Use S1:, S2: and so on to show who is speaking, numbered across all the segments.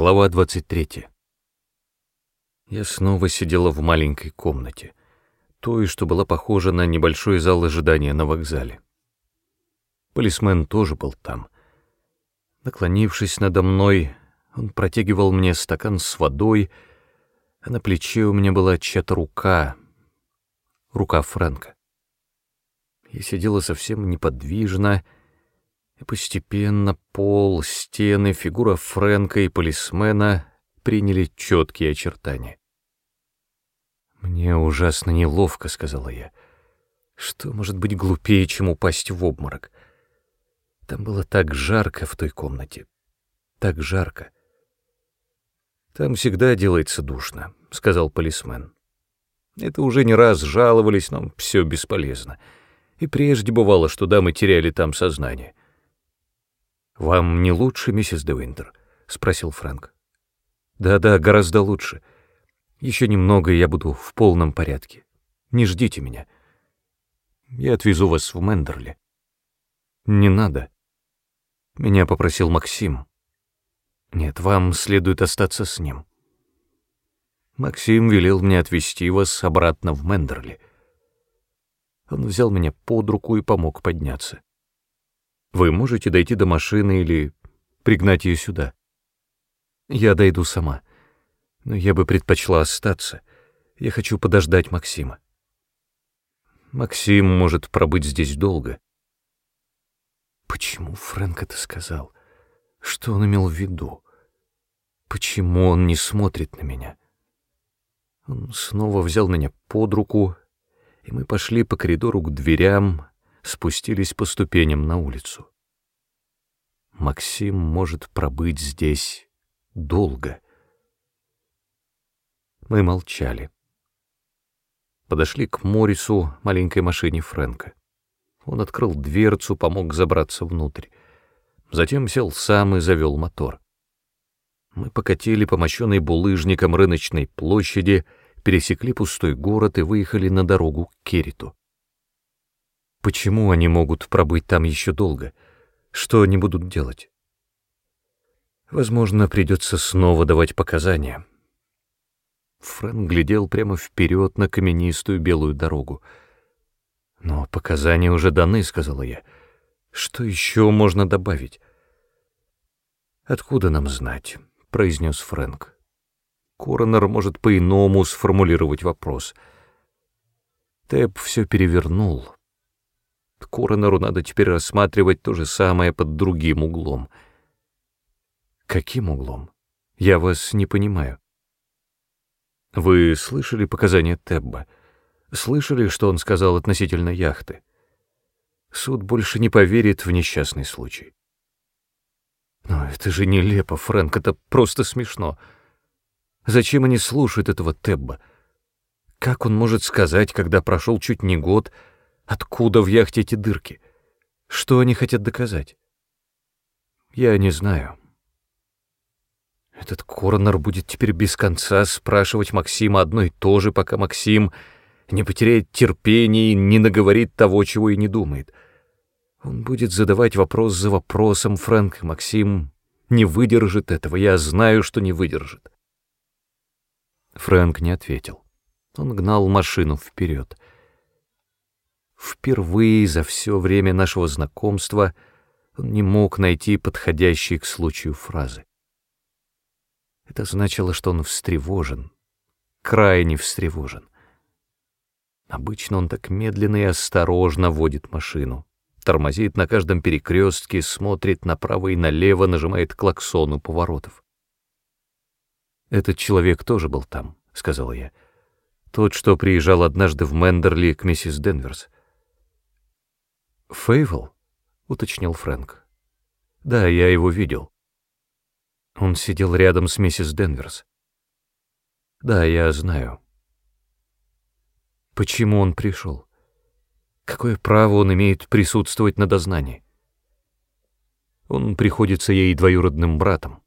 S1: Глава 23. Я снова сидела в маленькой комнате, той, что была похожа на небольшой зал ожидания на вокзале. Полисмен тоже был там. Наклонившись надо мной, он протягивал мне стакан с водой, а на плече у меня была чья-то рука, рука Фрэнка. Я сидела совсем неподвижно, и постепенно пол, стены, фигура Фрэнка и полисмена приняли четкие очертания. «Мне ужасно неловко», — сказала я. «Что может быть глупее, чем упасть в обморок?» Там было так жарко в той комнате. Так жарко. «Там всегда делается душно», — сказал полисмен. «Это уже не раз жаловались, но все бесполезно. И прежде бывало, что дамы теряли там сознание. «Вам не лучше, миссис Девинтер?» — спросил Фрэнк. «Да-да, гораздо лучше. Еще немного, и я буду в полном порядке. Не ждите меня. Я отвезу вас в Мендерли». «Не надо». Меня попросил Максим. «Нет, вам следует остаться с ним». Максим велел мне отвезти вас обратно в Мендерли. Он взял меня под руку и помог подняться. Вы можете дойти до машины или пригнать ее сюда. Я дойду сама, но я бы предпочла остаться. Я хочу подождать Максима. Максим может пробыть здесь долго. Почему Фрэнк это сказал? Что он имел в виду? Почему он не смотрит на меня? Он снова взял меня под руку, и мы пошли по коридору к дверям, спустились по ступеням на улицу. Максим может пробыть здесь долго. Мы молчали. Подошли к Морису, маленькой машине Фрэнка. Он открыл дверцу, помог забраться внутрь. Затем сел сам и завел мотор. Мы покатили по мощенной булыжникам рыночной площади, пересекли пустой город и выехали на дорогу к Кериту. Почему они могут пробыть там еще долго? Что они будут делать? Возможно, придется снова давать показания. Фрэнк глядел прямо вперед на каменистую белую дорогу. «Но показания уже даны», — сказала я. «Что еще можно добавить?» «Откуда нам знать?» — произнес Фрэнк. Коронер может по-иному сформулировать вопрос. Тэп все перевернул. Коронеру надо теперь рассматривать то же самое под другим углом. Каким углом? Я вас не понимаю. Вы слышали показания Тебба? Слышали, что он сказал относительно яхты? Суд больше не поверит в несчастный случай. Но это же нелепо, Фрэнк, это просто смешно. Зачем они слушают этого Тебба? Как он может сказать, когда прошел чуть не год, Откуда в яхте эти дырки? Что они хотят доказать? Я не знаю. Этот коронер будет теперь без конца спрашивать Максима одно и то же, пока Максим не потеряет терпения и не наговорит того, чего и не думает. Он будет задавать вопрос за вопросом, Фрэнк, Максим не выдержит этого, я знаю, что не выдержит. Фрэнк не ответил. Он гнал машину вперед. Впервые за все время нашего знакомства он не мог найти подходящей к случаю фразы. Это значило, что он встревожен, крайне встревожен. Обычно он так медленно и осторожно водит машину, тормозит на каждом перекрестке, смотрит направо и налево, нажимает клаксон у поворотов. «Этот человек тоже был там», — сказал я. «Тот, что приезжал однажды в Мендерли к миссис Денверс». «Фейвел?» — уточнил Фрэнк. «Да, я его видел. Он сидел рядом с миссис Денверс. Да, я знаю. Почему он пришел? Какое право он имеет присутствовать на дознании? Он приходится ей двоюродным братом.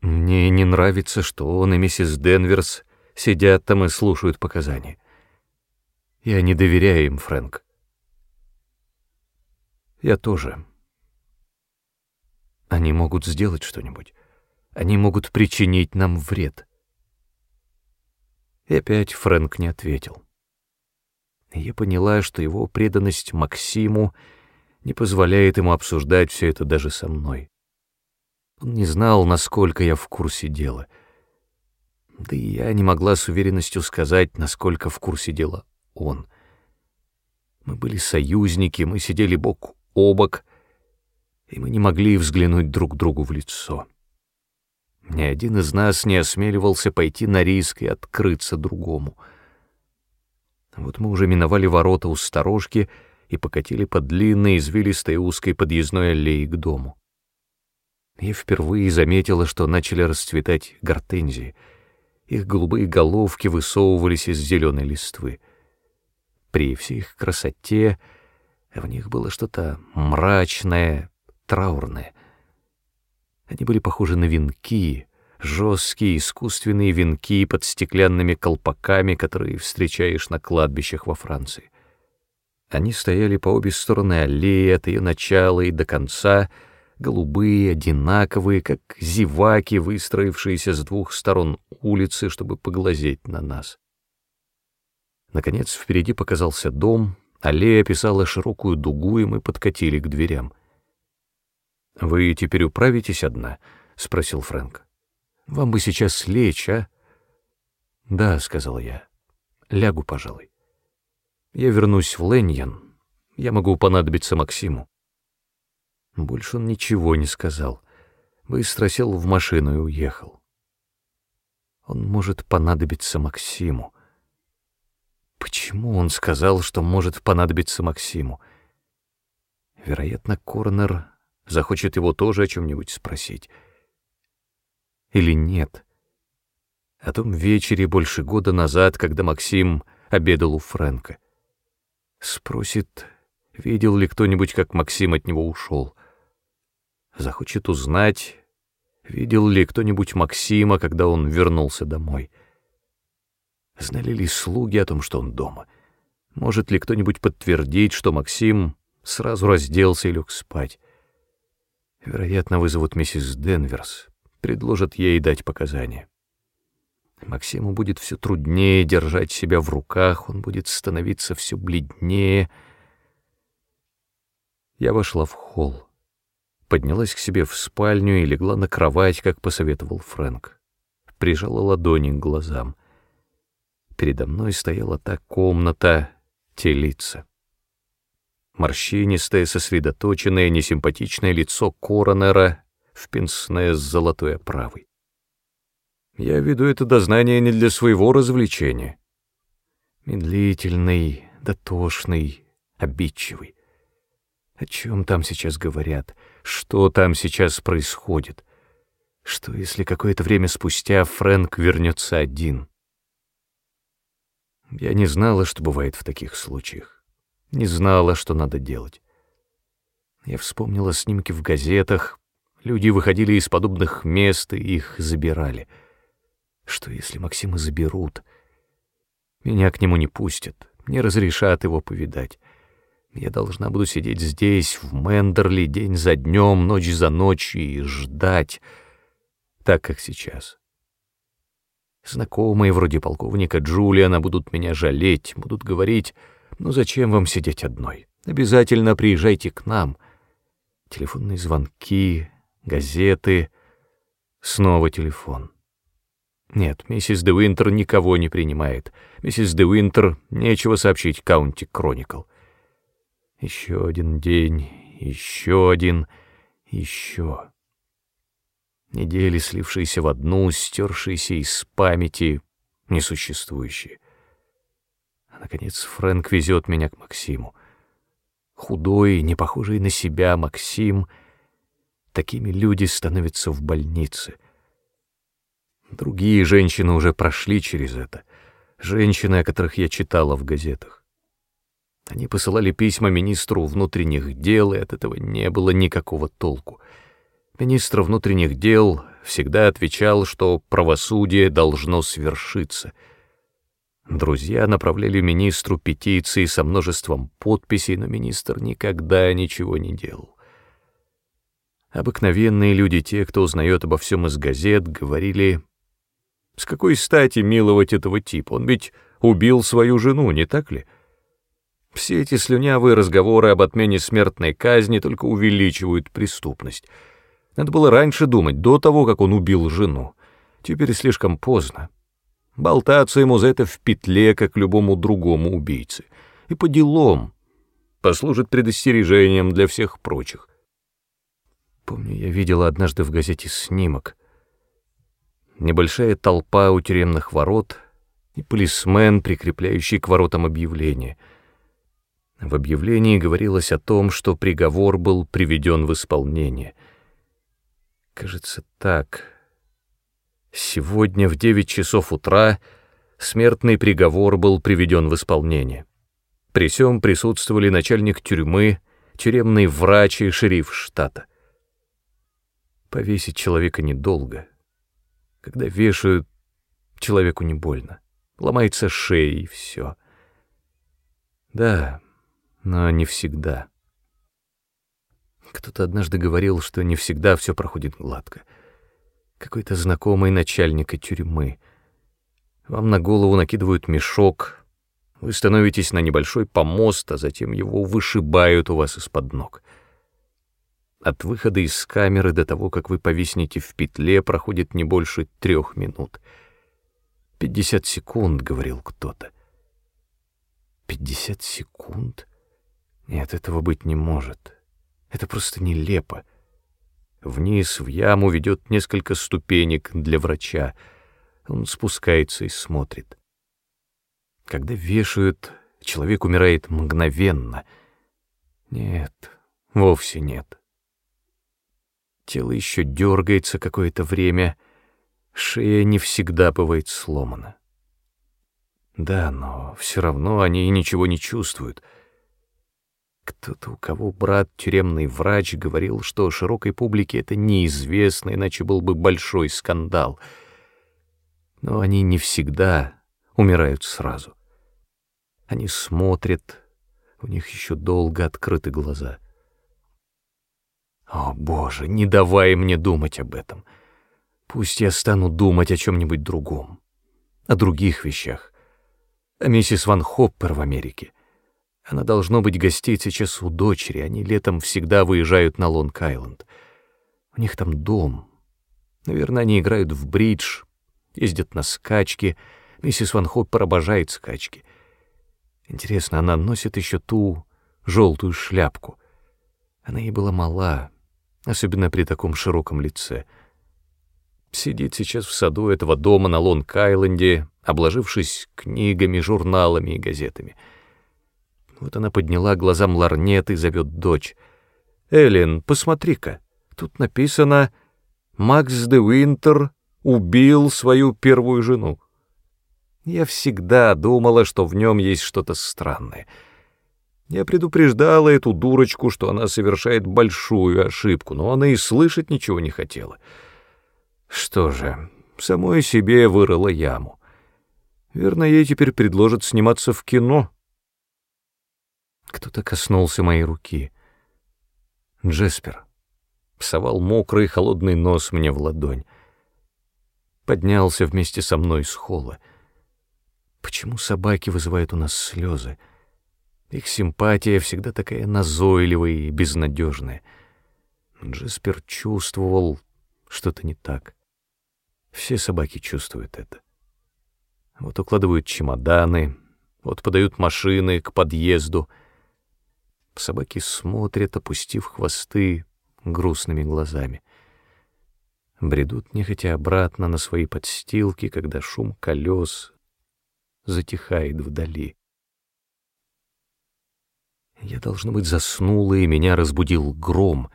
S1: Мне не нравится, что он и миссис Денверс сидят там и слушают показания. Я не доверяю им, Фрэнк. Я тоже. Они могут сделать что-нибудь. Они могут причинить нам вред. И опять Фрэнк не ответил. Я поняла, что его преданность Максиму не позволяет ему обсуждать все это даже со мной. Он не знал, насколько я в курсе дела. Да и я не могла с уверенностью сказать, насколько в курсе дела он. Мы были союзники, мы сидели бок о бок, и мы не могли взглянуть друг другу в лицо. Ни один из нас не осмеливался пойти на риск и открыться другому. Вот мы уже миновали ворота у сторожки и покатили по длинной, извилистой узкой подъездной аллее к дому. Я впервые заметила, что начали расцветать гортензии. Их голубые головки высовывались из зеленой листвы. При всей их красоте в них было что-то мрачное, траурное. Они были похожи на венки, жесткие искусственные венки под стеклянными колпаками, которые встречаешь на кладбищах во Франции. Они стояли по обе стороны аллеи от ее начала и до конца, голубые, одинаковые, как зеваки, выстроившиеся с двух сторон улицы, чтобы поглазеть на нас. Наконец впереди показался дом, аллея описала широкую дугу, и мы подкатили к дверям. «Вы теперь управитесь одна?» — спросил Фрэнк. «Вам бы сейчас лечь, а?» «Да», — сказал я. «Лягу, пожалуй. Я вернусь в Леньян. Я могу понадобиться Максиму». Больше он ничего не сказал. Быстро сел в машину и уехал. Он может понадобиться Максиму. Почему он сказал, что может понадобиться Максиму? Вероятно, Корнер захочет его тоже о чем-нибудь спросить. Или нет? О том вечере больше года назад, когда Максим обедал у Фрэнка. Спросит, видел ли кто-нибудь, как Максим от него ушел. Захочет узнать, видел ли кто-нибудь Максима, когда он вернулся домой. Знали ли слуги о том, что он дома? Может ли кто-нибудь подтвердить, что Максим сразу разделся и лег спать? Вероятно, вызовут миссис Денверс, предложат ей дать показания. Максиму будет все труднее держать себя в руках, он будет становиться все бледнее. Я вошла в холл, поднялась к себе в спальню и легла на кровать, как посоветовал Фрэнк. Прижала ладони к глазам. Передо мной стояла та комната, те лица. Морщинистое, сосредоточенное, несимпатичное лицо коронера в пенсне с золотой оправой. Я веду это дознание не для своего развлечения. Медлительный, дотошный, обидчивый. О чем там сейчас говорят? Что там сейчас происходит? Что, если какое-то время спустя Фрэнк вернется один? Я не знала, что бывает в таких случаях. Не знала, что надо делать. Я вспомнила снимки в газетах. Люди выходили из подобных мест и их забирали. Что, если Максима заберут? Меня к нему не пустят, не разрешат его повидать. Я должна буду сидеть здесь, в Мендерли, день за днем, ночь за ночью и ждать, так, как сейчас. Знакомые вроде полковника Джулиана будут меня жалеть, будут говорить, ну зачем вам сидеть одной? Обязательно приезжайте к нам. Телефонные звонки, газеты, снова телефон. Нет, миссис Де Уинтер никого не принимает. Миссис Де Уинтер нечего сообщить Каунти Кроникл. Еще один день, еще один, еще недели, слившиеся в одну, стершиеся из памяти, несуществующие. А, наконец, Фрэнк везет меня к Максиму. Худой, не похожий на себя Максим. Такими люди становятся в больнице. Другие женщины уже прошли через это. Женщины, о которых я читала в газетах. Они посылали письма министру внутренних дел, и от этого не было никакого толку — Министр внутренних дел всегда отвечал, что правосудие должно свершиться. Друзья направляли министру петиции со множеством подписей, но министр никогда ничего не делал. Обыкновенные люди, те, кто узнает обо всем из газет, говорили, «С какой стати миловать этого типа? Он ведь убил свою жену, не так ли?» Все эти слюнявые разговоры об отмене смертной казни только увеличивают преступность. Надо было раньше думать, до того, как он убил жену. Теперь слишком поздно. Болтаться ему за это в петле, как любому другому убийце. И по делам. Послужит предостережением для всех прочих. Помню, я видела однажды в газете снимок. Небольшая толпа у тюремных ворот и полисмен, прикрепляющий к воротам объявление. В объявлении говорилось о том, что приговор был приведен в исполнение. Кажется, так. Сегодня в девять часов утра смертный приговор был приведен в исполнение. При всем присутствовали начальник тюрьмы, тюремный врач и шериф штата. Повесить человека недолго. Когда вешают, человеку не больно. Ломается шея и все. Да, но не всегда. Кто-то однажды говорил, что не всегда все проходит гладко. Какой-то знакомый начальника тюрьмы. Вам на голову накидывают мешок, вы становитесь на небольшой помост, а затем его вышибают у вас из-под ног — от выхода из камеры до того, как вы повиснете в петле, проходит не больше трех минут. «Пятьдесят секунд», — говорил кто-то. «Пятьдесят секунд? Нет, этого быть не может. Это просто нелепо. Вниз в яму ведет несколько ступенек для врача. Он спускается и смотрит. Когда вешают, человек умирает мгновенно. Нет, вовсе нет. Тело еще дергается какое-то время, шея не всегда бывает сломана. Да, но все равно они ничего не чувствуют. Кто-то, у кого брат тюремный врач, говорил, что широкой публике это неизвестно, иначе был бы большой скандал. Но они не всегда умирают сразу. Они смотрят, у них еще долго открыты глаза — о, Боже, не давай мне думать об этом. Пусть я стану думать о чем-нибудь другом, о других вещах. О миссис Ван Хоппер в Америке. Она, должно быть, гостит сейчас у дочери, они летом всегда выезжают на Лонг-Айленд. У них там дом. Наверное, они играют в бридж, ездят на скачки. Миссис Ван Хоппер обожает скачки. Интересно, она носит еще ту желтую шляпку. Она ей была мала, особенно при таком широком лице. Сидит сейчас в саду этого дома на Лонг-Айленде, обложившись книгами, журналами и газетами. Вот она подняла глазам ларнет и зовет дочь. «Эллен, посмотри-ка, тут написано «Макс де Уинтер убил свою первую жену». Я всегда думала, что в нем есть что-то странное — я предупреждала эту дурочку, что она совершает большую ошибку, но она и слышать ничего не хотела. Что же, самой себе вырыла яму. Верно, ей теперь предложат сниматься в кино. Кто-то коснулся моей руки. Джеспер псовал мокрый холодный нос мне в ладонь. Поднялся вместе со мной с холла. Почему собаки вызывают у нас слезы? — их симпатия всегда такая назойливая и безнадежная. Джеспер чувствовал что-то не так. Все собаки чувствуют это. Вот укладывают чемоданы, вот подают машины к подъезду. Собаки смотрят, опустив хвосты грустными глазами. Бредут нехотя обратно на свои подстилки, когда шум колес затихает вдали. Я, должно быть, заснула, и меня разбудил гром.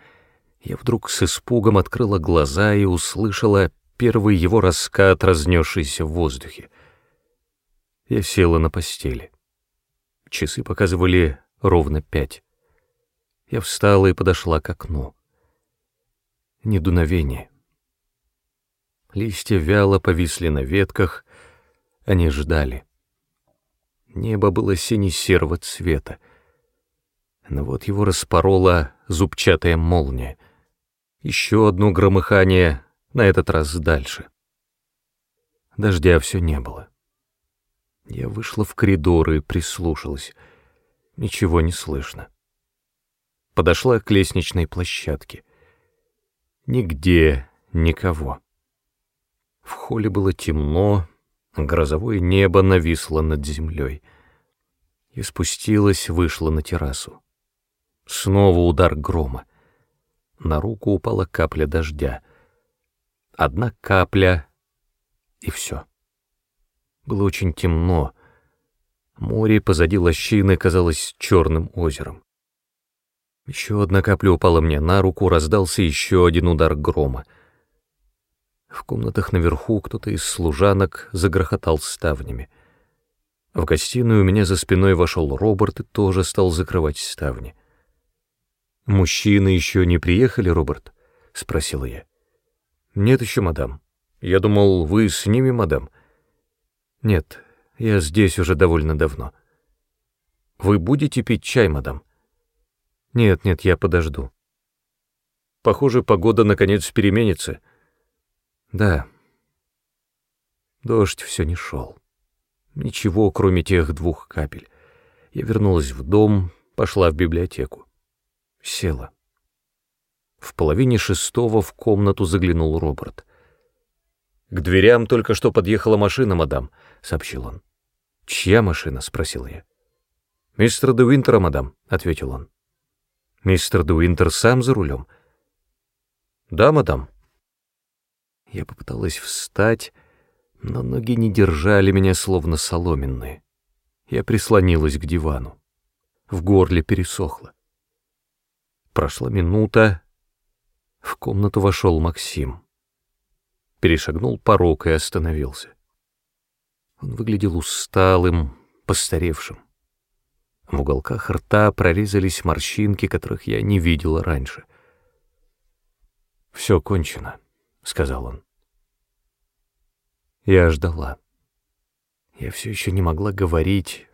S1: Я вдруг с испугом открыла глаза и услышала первый его раскат, разнесшийся в воздухе. Я села на постели. Часы показывали ровно пять. Я встала и подошла к окну. Недуновение. Листья вяло повисли на ветках, они ждали. Небо было сине-серого цвета но вот его распорола зубчатая молния. Еще одно громыхание, на этот раз дальше. Дождя все не было. Я вышла в коридор и прислушалась. Ничего не слышно. Подошла к лестничной площадке. Нигде никого. В холле было темно, грозовое небо нависло над землей. И спустилась, вышла на террасу. Снова удар грома. На руку упала капля дождя. Одна капля, и все. Было очень темно. Море позади лощины казалось черным озером. Еще одна капля упала мне на руку, раздался еще один удар грома. В комнатах наверху кто-то из служанок загрохотал ставнями. В гостиную у меня за спиной вошел Роберт и тоже стал закрывать ставни. «Мужчины еще не приехали, Роберт?» — спросила я. «Нет еще, мадам. Я думал, вы с ними, мадам». «Нет, я здесь уже довольно давно». «Вы будете пить чай, мадам?» «Нет, нет, я подожду». «Похоже, погода наконец переменится». «Да». Дождь все не шел. Ничего, кроме тех двух капель. Я вернулась в дом, пошла в библиотеку. Села. В половине шестого в комнату заглянул Роберт. «К дверям только что подъехала машина, мадам», — сообщил он. «Чья машина?» — спросил я. «Мистер де мадам», — ответил он. «Мистер де Уинтер сам за рулем?» «Да, мадам». Я попыталась встать, но ноги не держали меня, словно соломенные. Я прислонилась к дивану. В горле пересохло. Прошла минута. В комнату вошел Максим. Перешагнул порог и остановился. Он выглядел усталым, постаревшим. В уголках рта прорезались морщинки, которых я не видела раньше. «Все кончено», — сказал он. Я ждала. Я все еще не могла говорить,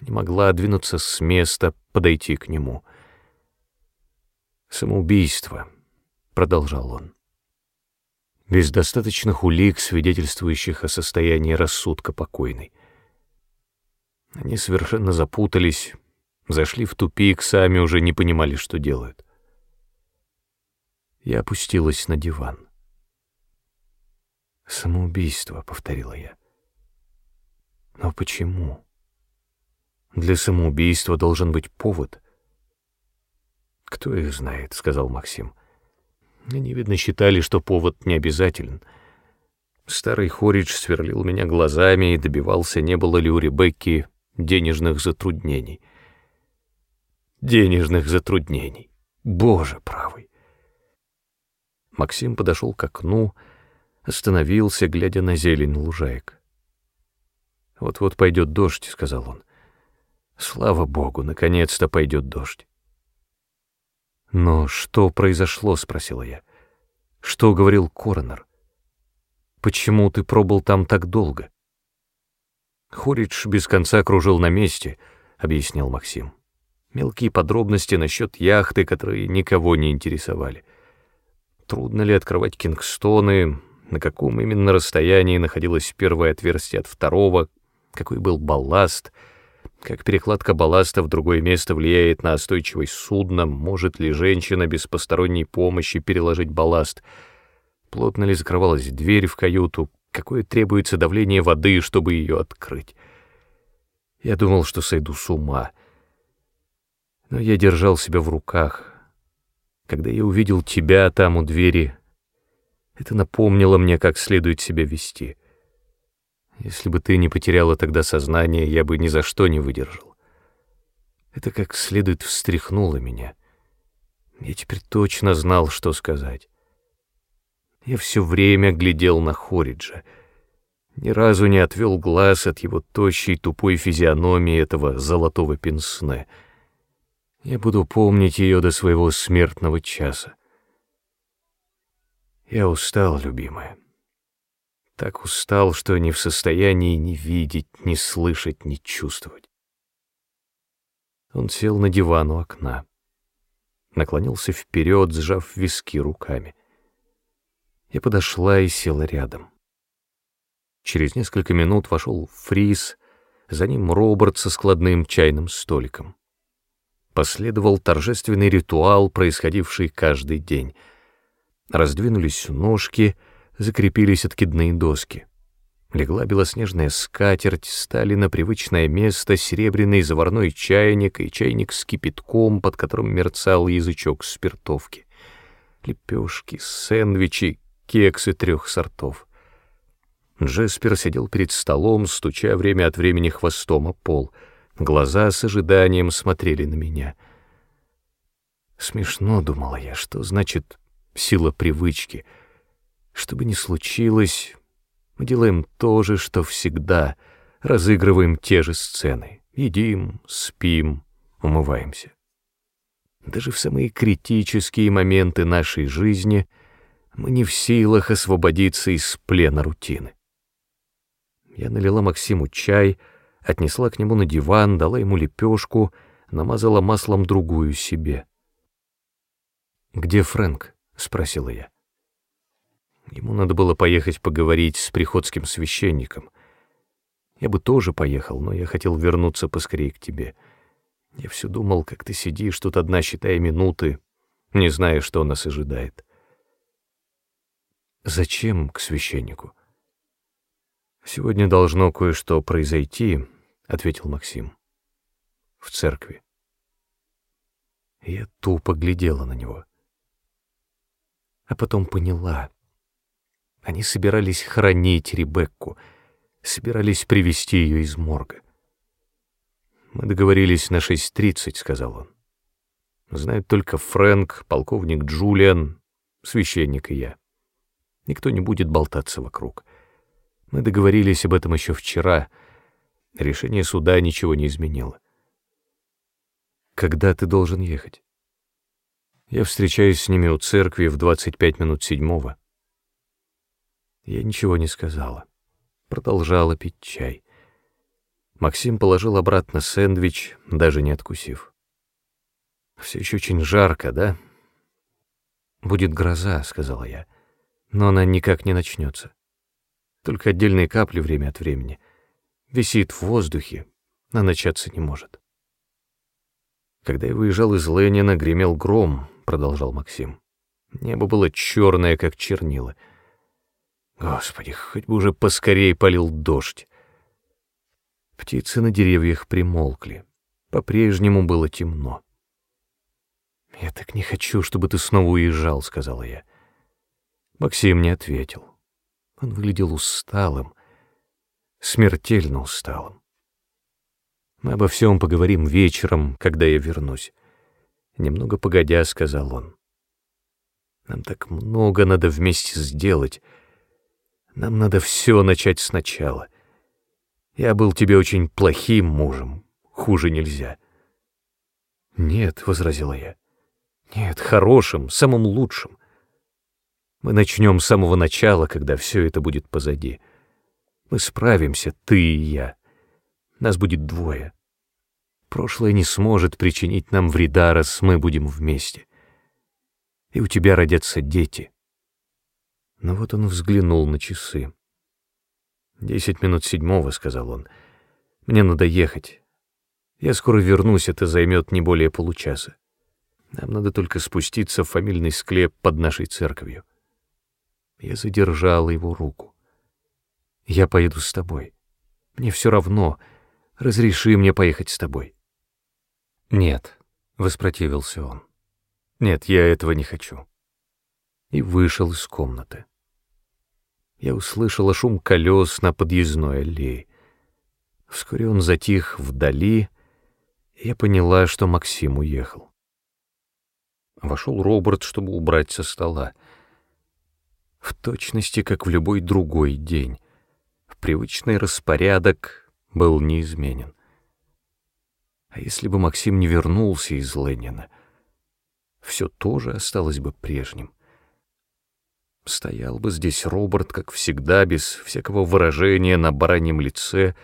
S1: не могла двинуться с места, подойти к нему — «Самоубийство», — продолжал он. «Без достаточных улик, свидетельствующих о состоянии рассудка покойной. Они совершенно запутались, зашли в тупик, сами уже не понимали, что делают. Я опустилась на диван. «Самоубийство», — повторила я. «Но почему? Для самоубийства должен быть повод». «Кто их знает», — сказал Максим. Они, видно, считали, что повод не обязателен. Старый Хоридж сверлил меня глазами и добивался, не было ли у Ребекки денежных затруднений. Денежных затруднений. Боже правый. Максим подошел к окну, остановился, глядя на зелень лужаек. «Вот-вот пойдет дождь», — сказал он. «Слава Богу, наконец-то пойдет дождь». «Но что произошло?» — спросила я. «Что говорил коронер? Почему ты пробыл там так долго?» «Хоридж без конца кружил на месте», — объяснил Максим. «Мелкие подробности насчет яхты, которые никого не интересовали. Трудно ли открывать кингстоны, на каком именно расстоянии находилось первое отверстие от второго, какой был балласт — как перекладка балласта в другое место влияет на остойчивость судна, может ли женщина без посторонней помощи переложить балласт, плотно ли закрывалась дверь в каюту, какое требуется давление воды, чтобы ее открыть. Я думал, что сойду с ума. Но я держал себя в руках. Когда я увидел тебя там у двери, это напомнило мне, как следует себя вести — если бы ты не потеряла тогда сознание, я бы ни за что не выдержал. Это как следует встряхнуло меня. Я теперь точно знал, что сказать. Я все время глядел на Хориджа. Ни разу не отвел глаз от его тощей тупой физиономии этого золотого пенсне. Я буду помнить ее до своего смертного часа. Я устал, любимая. Так устал, что не в состоянии ни видеть, ни слышать, ни чувствовать. Он сел на диван у окна. наклонился вперед, сжав виски руками. Я подошла и села рядом. Через несколько минут вошел Фрис, за ним Роберт со складным чайным столиком. Последовал торжественный ритуал, происходивший каждый день. Раздвинулись ножки, закрепились откидные доски. Легла белоснежная скатерть, стали на привычное место серебряный заварной чайник и чайник с кипятком, под которым мерцал язычок спиртовки. Лепешки, сэндвичи, кексы трех сортов. Джеспер сидел перед столом, стуча время от времени хвостом о пол. Глаза с ожиданием смотрели на меня. Смешно, думала я, что значит сила привычки. Что бы ни случилось, мы делаем то же, что всегда, разыгрываем те же сцены. Едим, спим, умываемся. Даже в самые критические моменты нашей жизни мы не в силах освободиться из плена рутины. Я налила Максиму чай, отнесла к нему на диван, дала ему лепешку, намазала маслом другую себе. «Где Фрэнк?» — спросила я. Ему надо было поехать поговорить с приходским священником. Я бы тоже поехал, но я хотел вернуться поскорее к тебе. Я все думал, как ты сидишь тут одна, считая минуты, не зная, что нас ожидает. Зачем к священнику? Сегодня должно кое-что произойти, ответил Максим. В церкви. Я тупо глядела на него. А потом поняла — они собирались хранить Ребекку, собирались привести ее из морга. «Мы договорились на 6.30», — сказал он. «Знают только Фрэнк, полковник Джулиан, священник и я. Никто не будет болтаться вокруг. Мы договорились об этом еще вчера. Решение суда ничего не изменило. Когда ты должен ехать? Я встречаюсь с ними у церкви в 25 минут седьмого. Я ничего не сказала. Продолжала пить чай. Максим положил обратно сэндвич, даже не откусив. «Все еще очень жарко, да?» «Будет гроза», — сказала я, — «но она никак не начнется. Только отдельные капли время от времени. Висит в воздухе, а начаться не может». «Когда я выезжал из Ленина, гремел гром», — продолжал Максим. «Небо было черное, как чернила». Господи, хоть бы уже поскорей полил дождь. Птицы на деревьях примолкли. По-прежнему было темно. «Я так не хочу, чтобы ты снова уезжал», — сказала я. Максим не ответил. Он выглядел усталым, смертельно усталым. «Мы обо всем поговорим вечером, когда я вернусь». Немного погодя, сказал он. «Нам так много надо вместе сделать». Нам надо все начать сначала. Я был тебе очень плохим мужем, хуже нельзя. Нет, — возразила я. Нет, хорошим, самым лучшим. Мы начнем с самого начала, когда все это будет позади. Мы справимся, ты и я. Нас будет двое. Прошлое не сможет причинить нам вреда, раз мы будем вместе. И у тебя родятся дети — но вот он взглянул на часы. «Десять минут седьмого», — сказал он. «Мне надо ехать. Я скоро вернусь, это займет не более получаса. Нам надо только спуститься в фамильный склеп под нашей церковью». Я задержала его руку. «Я поеду с тобой. Мне все равно. Разреши мне поехать с тобой». «Нет», — воспротивился он. «Нет, я этого не хочу». И вышел из комнаты я услышала шум колес на подъездной аллее. Вскоре он затих вдали, и я поняла, что Максим уехал. Вошел Роберт, чтобы убрать со стола. В точности, как в любой другой день, привычный распорядок был неизменен. А если бы Максим не вернулся из Ленина, все тоже осталось бы прежним. Стоял бы здесь Роберт, как всегда, без всякого выражения на бараньем лице,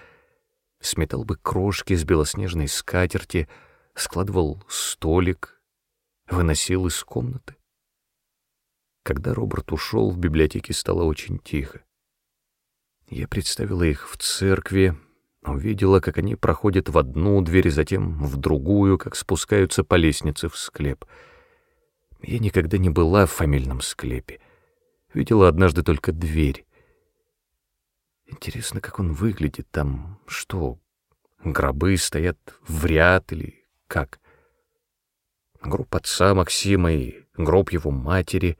S1: сметал бы крошки с белоснежной скатерти, складывал столик, выносил из комнаты. Когда Роберт ушел, в библиотеке стало очень тихо. Я представила их в церкви, увидела, как они проходят в одну дверь, затем в другую, как спускаются по лестнице в склеп. Я никогда не была в фамильном склепе. Видела однажды только дверь. Интересно, как он выглядит там. Что, гробы стоят в ряд или как? Гроб отца Максима и гроб его матери.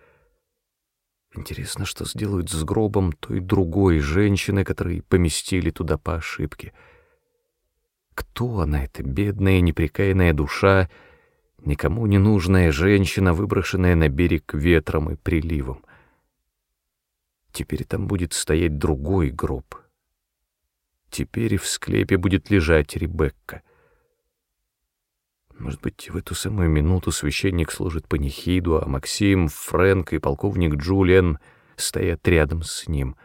S1: Интересно, что сделают с гробом той другой женщины, которой поместили туда по ошибке. Кто она, эта бедная, непрекаянная душа, никому не нужная женщина, выброшенная на берег ветром и приливом? Теперь там будет стоять другой гроб. Теперь в склепе будет лежать Ребекка — может быть, в эту самую минуту священник служит панихиду, а Максим, Фрэнк и полковник Джулиан стоят рядом с ним.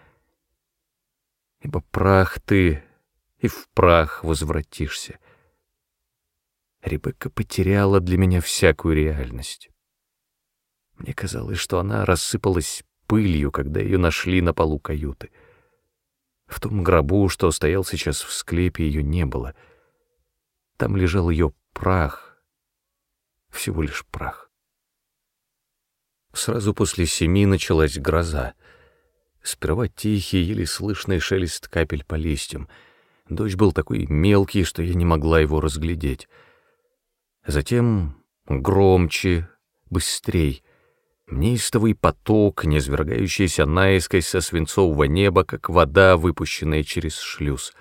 S1: Ибо прах ты, и в прах возвратишься. Ребекка потеряла для меня всякую реальность. Мне казалось, что она рассыпалась пылью, когда ее нашли на полу каюты. В том гробу, что стоял сейчас в склепе, ее не было. Там лежал ее прах, всего лишь прах. Сразу после семи началась гроза. Сперва тихий, еле слышный шелест капель по листьям. Дождь был такой мелкий, что я не могла его разглядеть. Затем громче, быстрей. Неистовый поток, низвергающийся наискось со свинцового неба, как вода, выпущенная через шлюз.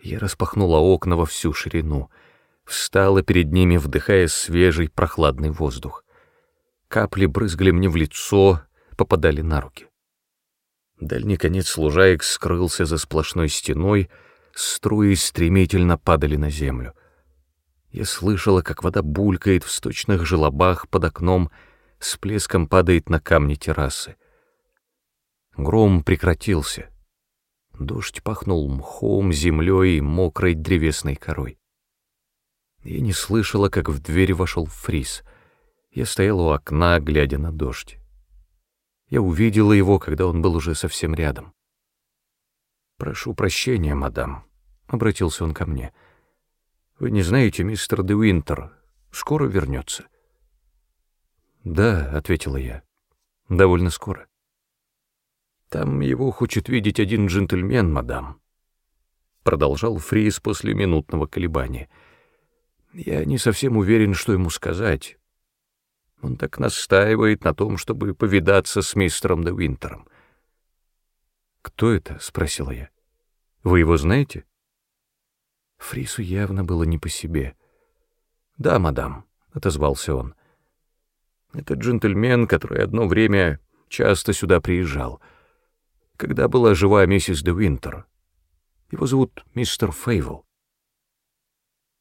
S1: Я распахнула окна во всю ширину — встала перед ними, вдыхая свежий прохладный воздух. Капли брызгали мне в лицо, попадали на руки. Дальний конец лужаек скрылся за сплошной стеной, струи стремительно падали на землю. Я слышала, как вода булькает в сточных желобах под окном, с плеском падает на камни террасы. Гром прекратился. Дождь пахнул мхом, землей и мокрой древесной корой. Я не слышала, как в дверь вошел Фрис. Я стояла у окна, глядя на дождь. Я увидела его, когда он был уже совсем рядом. «Прошу прощения, мадам», — обратился он ко мне. «Вы не знаете, мистер Де Уинтер скоро вернется?» «Да», — ответила я, — «довольно скоро». «Там его хочет видеть один джентльмен, мадам», — продолжал Фрис после минутного колебания — я не совсем уверен, что ему сказать. Он так настаивает на том, чтобы повидаться с мистером де Винтером. «Кто это?» — спросила я. «Вы его знаете?» Фрису явно было не по себе. «Да, мадам», — отозвался он. «Это джентльмен, который одно время часто сюда приезжал, когда была жива миссис де Винтер. Его зовут мистер Фейвел.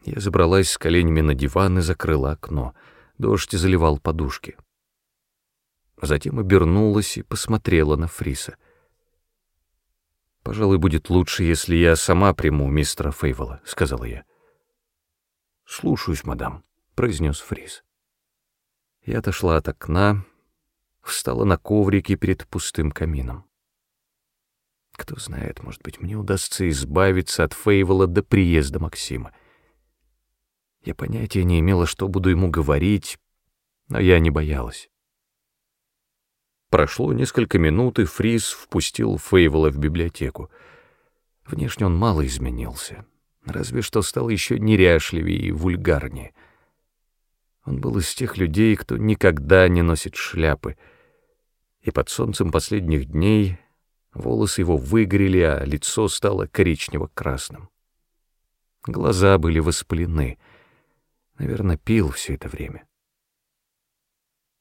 S1: Я забралась с коленями на диван и закрыла окно. Дождь заливал подушки. Затем обернулась и посмотрела на Фриса. «Пожалуй, будет лучше, если я сама приму мистера Фейвола», — сказала я. «Слушаюсь, мадам», — произнес Фрис. Я отошла от окна, встала на коврике перед пустым камином. Кто знает, может быть, мне удастся избавиться от Фейвола до приезда Максима. Я понятия не имела, что буду ему говорить, но я не боялась. Прошло несколько минут, и Фрис впустил Фейвола в библиотеку. Внешне он мало изменился, разве что стал еще неряшливее и вульгарнее. Он был из тех людей, кто никогда не носит шляпы, и под солнцем последних дней волосы его выгорели, а лицо стало коричнево-красным. Глаза были воспалены — Наверное, пил все это время.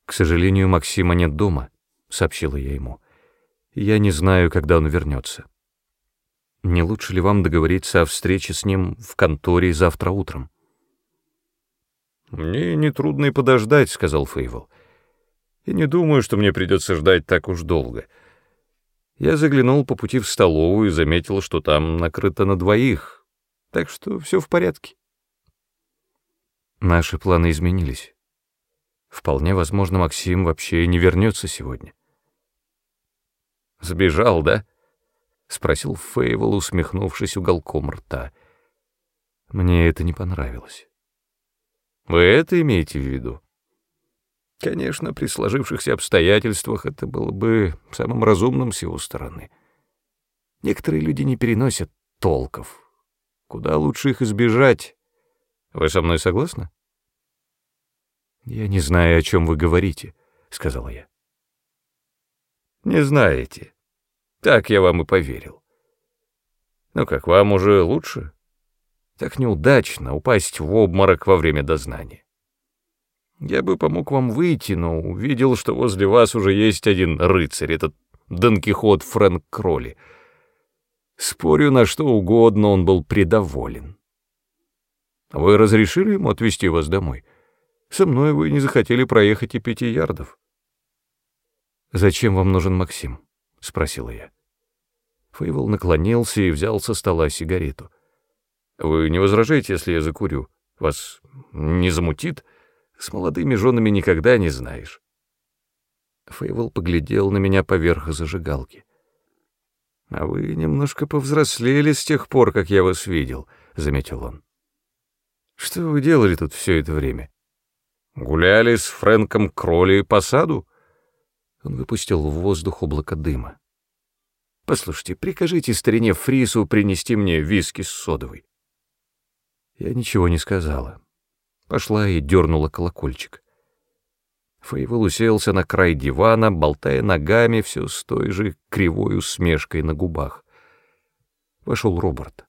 S1: «К сожалению, Максима нет дома», — сообщила я ему. «Я не знаю, когда он вернется. Не лучше ли вам договориться о встрече с ним в конторе завтра утром?»
S2: «Мне нетрудно и подождать», — сказал Фейвол. «И не думаю, что мне придется ждать так уж долго». Я заглянул по пути в столовую и заметил, что там накрыто на двоих, так что все в порядке.
S1: Наши планы изменились. Вполне возможно, Максим вообще не вернется сегодня.
S2: «Сбежал, да?» — спросил Фейвол, усмехнувшись уголком рта.
S1: Мне это не понравилось.
S2: «Вы это имеете в виду?» Конечно, при сложившихся обстоятельствах это было бы самым разумным с его стороны. Некоторые люди не переносят толков. Куда лучше их избежать. Вы со мной согласны?
S1: «Я не знаю, о чем вы говорите», — сказала я.
S2: «Не знаете. Так я вам и поверил. Ну как, вам уже лучше? Так неудачно упасть в обморок во время дознания. Я бы помог вам выйти, но увидел, что возле вас уже есть один рыцарь, этот Дон Фрэнк Кролли. Спорю, на что угодно он был предоволен. Вы разрешили ему отвезти вас домой?» Со мной вы не захотели проехать и пяти ярдов.
S1: «Зачем вам нужен Максим?» — спросила я. Фейвол наклонился и взял со стола сигарету.
S2: «Вы не возражаете, если я закурю? Вас не замутит? С молодыми женами никогда не знаешь».
S1: Фейвол поглядел на меня поверх зажигалки.
S2: «А вы немножко повзрослели с тех пор, как я вас видел», — заметил он. «Что вы делали тут все это время?» Гуляли с Фрэнком Кролли по саду?
S1: Он выпустил в воздух облако дыма.
S2: Послушайте, прикажите старине Фрису принести мне виски с содовой.
S1: Я ничего не сказала. Пошла и дернула колокольчик. Фейвел уселся на край дивана, болтая ногами все с той же кривой усмешкой на губах. Вошел Роберт.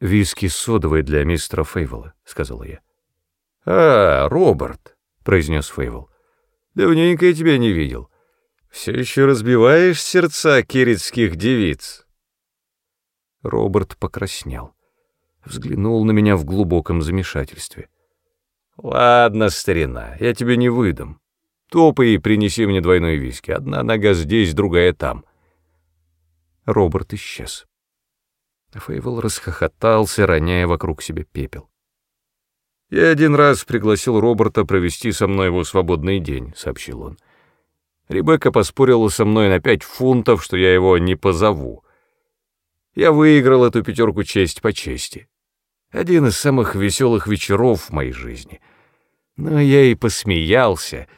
S1: «Виски содовой для мистера Фейвела», — сказала я.
S2: «А, Роберт», — произнес Фейвол, — «давненько я тебя не видел. Все еще разбиваешь сердца киритских девиц».
S1: Роберт покраснел, взглянул на меня в глубоком замешательстве.
S2: «Ладно, старина, я тебе не выдам. Топай и принеси мне двойной виски. Одна нога здесь, другая там».
S1: Роберт исчез. Фейвол расхохотался, роняя вокруг себя пепел.
S2: «Я один раз пригласил Роберта провести со мной его свободный день», — сообщил он. Ребекка поспорила со мной на пять фунтов, что я его не позову. Я выиграл эту пятерку честь по чести. Один из самых веселых вечеров в моей жизни. Но я и посмеялся.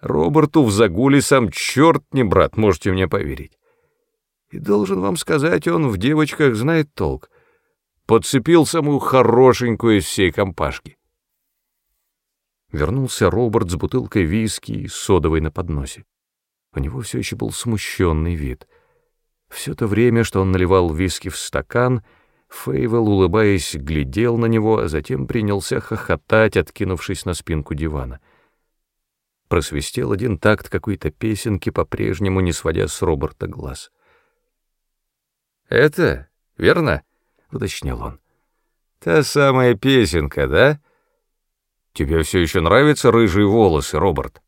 S2: Роберту в загуле сам черт не брат, можете мне поверить. И должен вам сказать, он в девочках знает толк подцепил самую хорошенькую из всей компашки.
S1: Вернулся Роберт с бутылкой виски и содовой на подносе. У него все еще был смущенный вид. Все то время, что он наливал виски в стакан, Фейвел, улыбаясь, глядел на него, а затем принялся хохотать, откинувшись на спинку дивана. Просвистел один такт какой-то песенки, по-прежнему не сводя с Роберта глаз.
S2: «Это верно?» — уточнил он. «Та самая песенка, да? Тебе все еще нравятся рыжие волосы, Роберт?»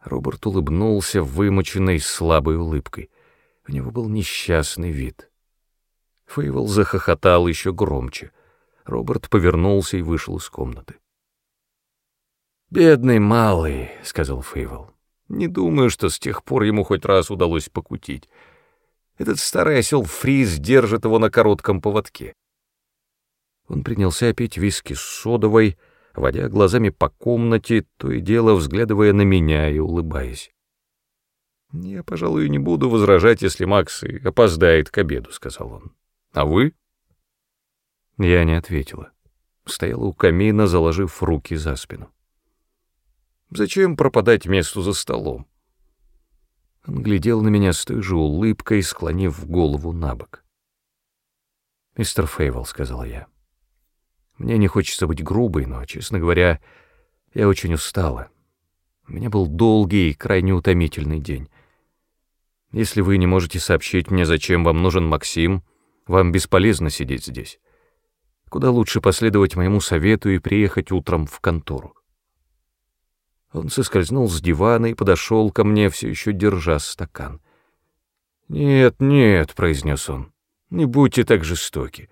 S1: Роберт улыбнулся вымученной слабой улыбкой. У него был несчастный вид. Фейвел захохотал еще громче. Роберт повернулся и вышел из комнаты.
S2: «Бедный малый», — сказал Фейвел. «Не думаю, что с тех пор ему хоть раз удалось покутить. Этот старый осел Фриз держит его на коротком поводке.
S1: Он принялся пить виски с содовой, водя глазами по комнате, то и дело взглядывая на меня и улыбаясь.
S2: «Я, пожалуй, не буду возражать, если Макс и опоздает к обеду», — сказал он. «А вы?»
S1: Я не ответила. Стояла у камина, заложив руки за спину.
S2: «Зачем пропадать месту за столом?»
S1: Он глядел на меня с той же улыбкой, склонив голову на бок. «Мистер Фейвел», — сказала я, — «мне не хочется быть грубой, но, честно говоря, я очень устала. У меня был долгий и крайне утомительный день. Если вы не можете сообщить мне, зачем вам нужен Максим, вам бесполезно сидеть здесь. Куда лучше последовать моему совету и приехать утром в контору. Он соскользнул с дивана и подошел ко мне, все еще держа стакан.
S2: «Нет, нет», — произнес он, — «не будьте так жестоки.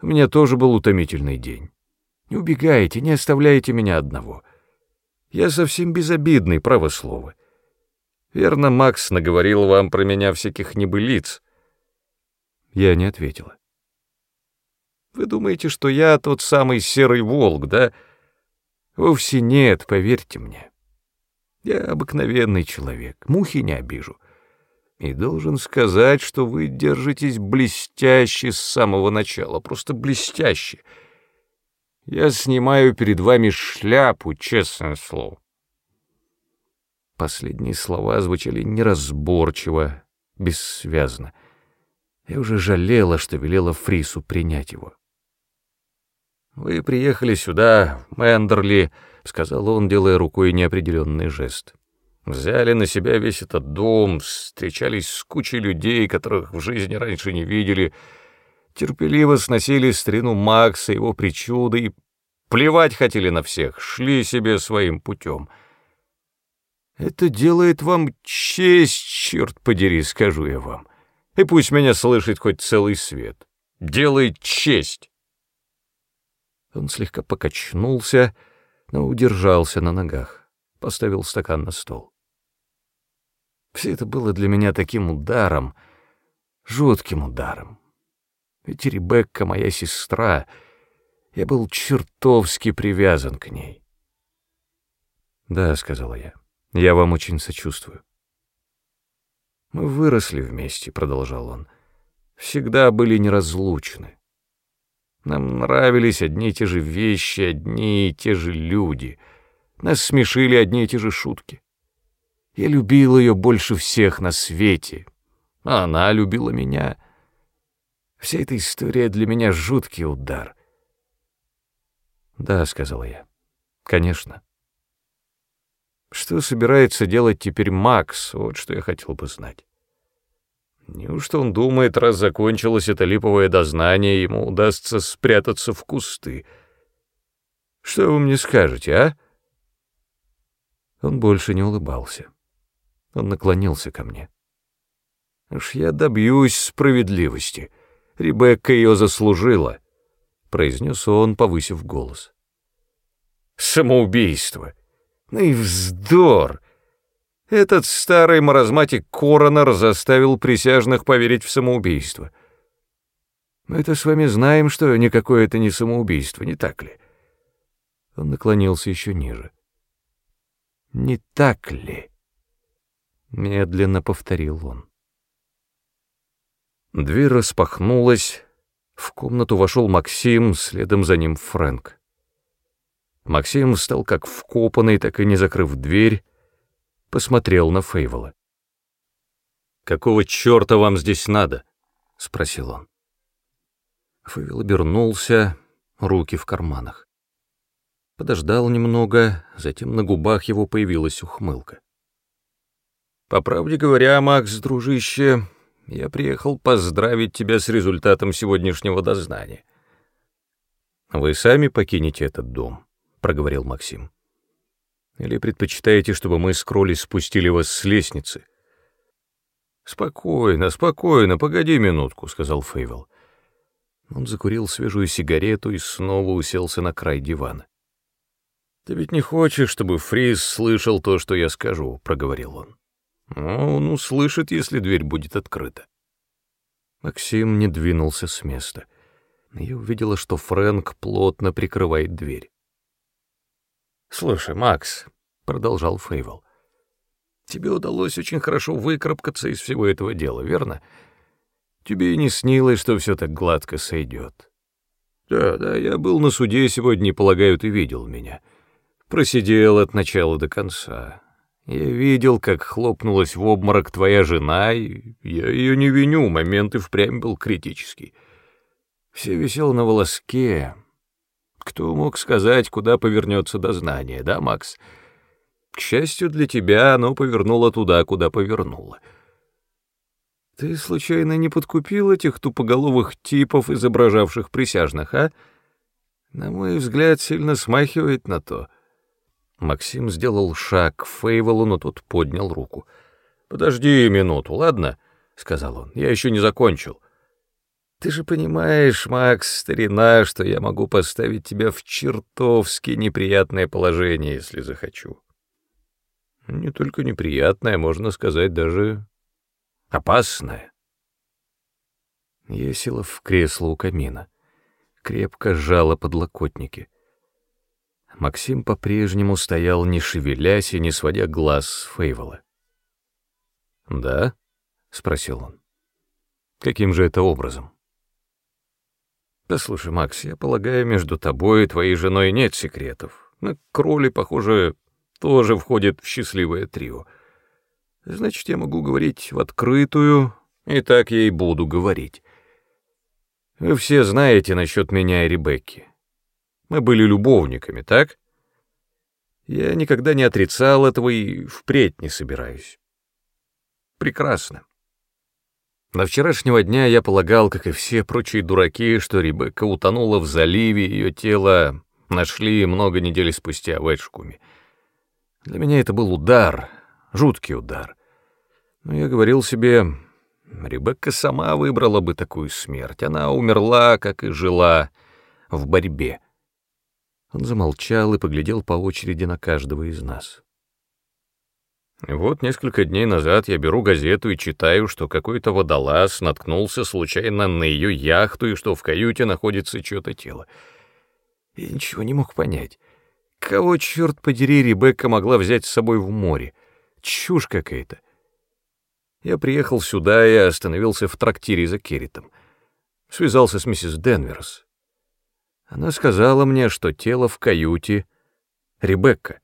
S2: У меня тоже был утомительный день. Не убегайте, не оставляйте меня одного. Я совсем безобидный, право слово. Верно, Макс наговорил вам про меня всяких небылиц.
S1: Я не ответила.
S2: Вы думаете, что я тот самый серый волк, да? Вовсе нет, поверьте мне. Я обыкновенный человек, мухи не обижу. И должен сказать, что вы держитесь блестяще с самого начала, просто блестяще. Я снимаю перед вами шляпу, честное слово. Последние слова звучали неразборчиво, бессвязно. Я уже жалела, что велела Фрису принять его. «Вы приехали сюда, Мендерли», — сказал он, делая рукой неопределенный жест. «Взяли на себя весь этот дом, встречались с кучей людей, которых в жизни раньше не видели, терпеливо сносили старину Макса, его причуды и плевать хотели на всех, шли себе своим путем. Это делает вам честь, черт подери, скажу я вам. И пусть меня слышит хоть целый свет. Делает честь». Он слегка покачнулся, но удержался на ногах, поставил стакан на стол. Все это было для меня таким ударом, жутким ударом. Ведь Ребекка моя сестра, я был чертовски привязан к ней.
S1: «Да», — сказала я, — «я вам очень сочувствую».
S2: «Мы выросли вместе», — продолжал он, — «всегда были неразлучны. Нам нравились одни и те же вещи, одни и те же люди. Нас смешили одни и те же шутки. Я любил ее больше всех на свете, а она любила меня. Вся эта история для меня жуткий удар.
S1: «Да», — сказала я, — «конечно».
S2: Что собирается делать теперь Макс, вот что я хотел бы знать. Неужто он думает, раз закончилось это липовое дознание, ему удастся спрятаться в кусты? Что вы мне скажете, а?
S1: Он больше не улыбался. Он наклонился ко мне.
S2: Уж я добьюсь справедливости. Ребекка ее заслужила, — произнес он, повысив голос. Самоубийство. Ну и вздор! Этот старый маразматик Коронер заставил присяжных поверить в самоубийство. Мы-то с вами знаем, что никакое это не самоубийство, не так ли?
S1: Он наклонился еще ниже.
S2: Не так ли?
S1: Медленно повторил он.
S2: Дверь распахнулась, в комнату вошел Максим, следом за ним Фрэнк. Максим встал как вкопанный, так и не закрыв дверь, посмотрел на Фейвола. «Какого черта вам здесь надо?» — спросил он.
S1: Фейвол обернулся, руки в карманах. Подождал немного, затем на губах его появилась ухмылка.
S2: «По правде говоря, Макс, дружище, я приехал поздравить тебя с результатом сегодняшнего дознания».
S1: «Вы сами покинете этот дом», — проговорил Максим. Или предпочитаете, чтобы мы с Кроли спустили вас с лестницы?»
S2: «Спокойно, спокойно, погоди минутку», — сказал Фейвел.
S1: Он закурил свежую сигарету и снова уселся на край дивана.
S2: «Ты ведь не хочешь, чтобы Фриз слышал то, что я скажу», — проговорил он. «Ну, он услышит, если дверь будет открыта».
S1: Максим не двинулся с места. Я увидела, что Фрэнк плотно прикрывает дверь.
S2: «Слушай, Макс», — продолжал Фейвел, — «тебе удалось очень хорошо выкарабкаться из всего этого дела, верно? Тебе и не снилось, что все так гладко сойдет. Да, да, я был на суде сегодня, полагаю, ты видел меня. Просидел от начала до конца. Я видел, как хлопнулась в обморок твоя жена, и я ее не виню, момент и впрямь был критический. Все висел на волоске, кто мог сказать, куда повернется дознание, да, Макс? К счастью для тебя, оно повернуло туда, куда повернуло. Ты случайно не подкупил этих тупоголовых типов, изображавших присяжных, а? На мой взгляд, сильно смахивает на то. Максим сделал шаг к Фейвелу, но тот поднял руку. «Подожди минуту, ладно?» — сказал он. «Я еще не закончил. Ты же понимаешь, Макс, старина, что я могу поставить тебя в чертовски неприятное положение, если захочу. Не только неприятное, можно сказать, даже опасное.
S1: Я села в кресло у камина, крепко сжала подлокотники. Максим по-прежнему стоял, не шевелясь и не сводя глаз с Фейвола. «Да?» — спросил он. «Каким же это образом?»
S2: «Да слушай, Макс, я полагаю, между тобой и твоей женой нет секретов. Но Кроли, похоже, тоже входит в счастливое трио. Значит, я могу говорить в открытую, и так я и буду говорить. Вы все знаете насчет меня и Ребекки. Мы были любовниками, так? Я никогда не отрицал этого и впредь не собираюсь. Прекрасно. На вчерашнего дня я полагал, как и все прочие дураки, что Ребекка утонула в заливе, ее тело нашли много недель спустя в Эшкуме. Для меня это был удар, жуткий удар. Но я говорил себе, Ребекка сама выбрала бы такую смерть. Она умерла, как и жила, в борьбе. Он замолчал и поглядел по очереди на каждого из нас. Вот несколько дней назад я беру газету и читаю, что какой-то водолаз наткнулся случайно на ее яхту и что в каюте находится чье-то тело. Я ничего не мог понять. Кого, черт подери, Ребекка могла взять с собой в море? Чушь какая-то. Я приехал сюда и остановился в трактире за Керритом. Связался с миссис Денверс. Она сказала мне, что тело в каюте Ребекка.